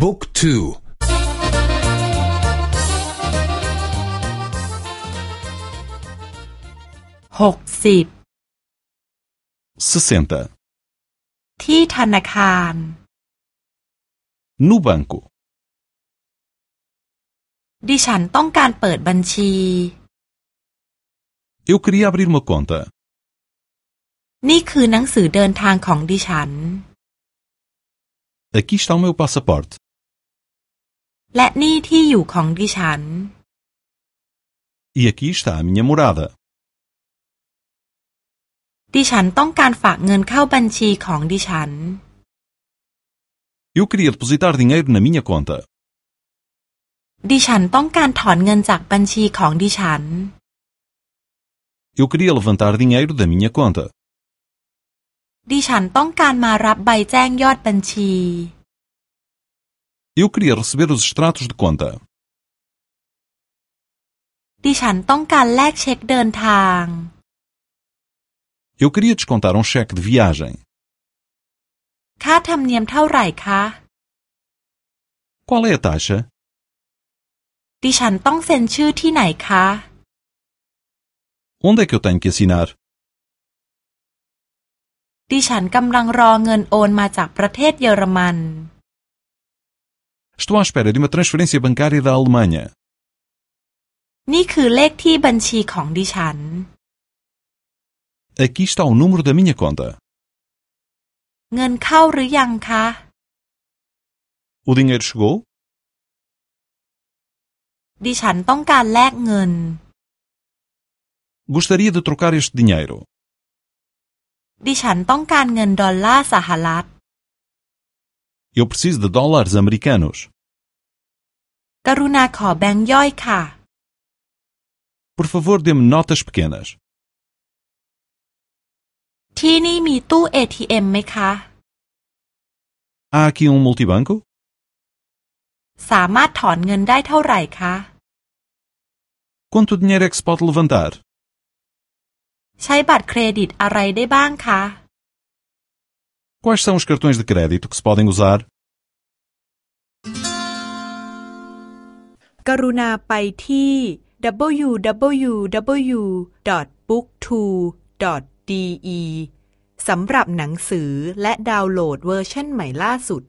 บุ๊กทูหกสิบ sessenta ที่ธนาคาร no banco ดิฉันต้องการเปิดบัญชี eu queria abrir uma conta นี่คือหนังสือเดินทางของดิฉัน aqui está o meu passaporte และนี่ที่อยู่ของดิฉัน e aqui está a minha morada ดิฉันต้องการฝากเงินเข้าบัญชีของดิฉัน eu queria depositar dinheiro na minha conta ดิฉันต้องการถอนเงินจากบัญชีของดิฉัน eu queria levantar dinheiro da minha conta ดิฉันต้องการมารับใบแจ้งยอดบัญชี eu queria receber os extratos de conta ดิฉันต้องการแลกเช็คเดินทาง eu queria descontar um cheque de viagem ค่าธรรมเนียมเท่าไหร่คะ qual é a taxa ดิฉันต้องเซ็นชื่อที่ไหนคะ onde é que eu tenho que assinar ดิฉันกำลังรอเงินโอนมาจากประเทศเยอรมัน estou à espera de uma transferência bancária da Alemanha นี่คือเลขที่บัญชีของดิฉัน aqui está o número da minha conta เงินเข้าหรือยังคะ o dinheiro chegou ดิฉันต้องการแลกเงิน gostaria de trocar este dinheiro ดิฉันต้องการเงินดอลลาร์สหรัฐ eu preciso de dólares americanos กรุณาขอแบงค์ย่อยค่ะ por favor dê-me notas pequenas ที่นี่มีตู้ ATM ไหมคะ há aqui um multibanco สามารถถอนเงินได้เท่าไหร่คะ quanto dinheiro é que se pode levantar ใช้บัตรเครดิตอะไรได้บ้างคะ quais são os cartões de crédito que se podem usar กรุณาไปที่ www.booktwo.de สำหรับหนังสือและดาวน์โหลดเวอร์ชันใหม่ล่าสุด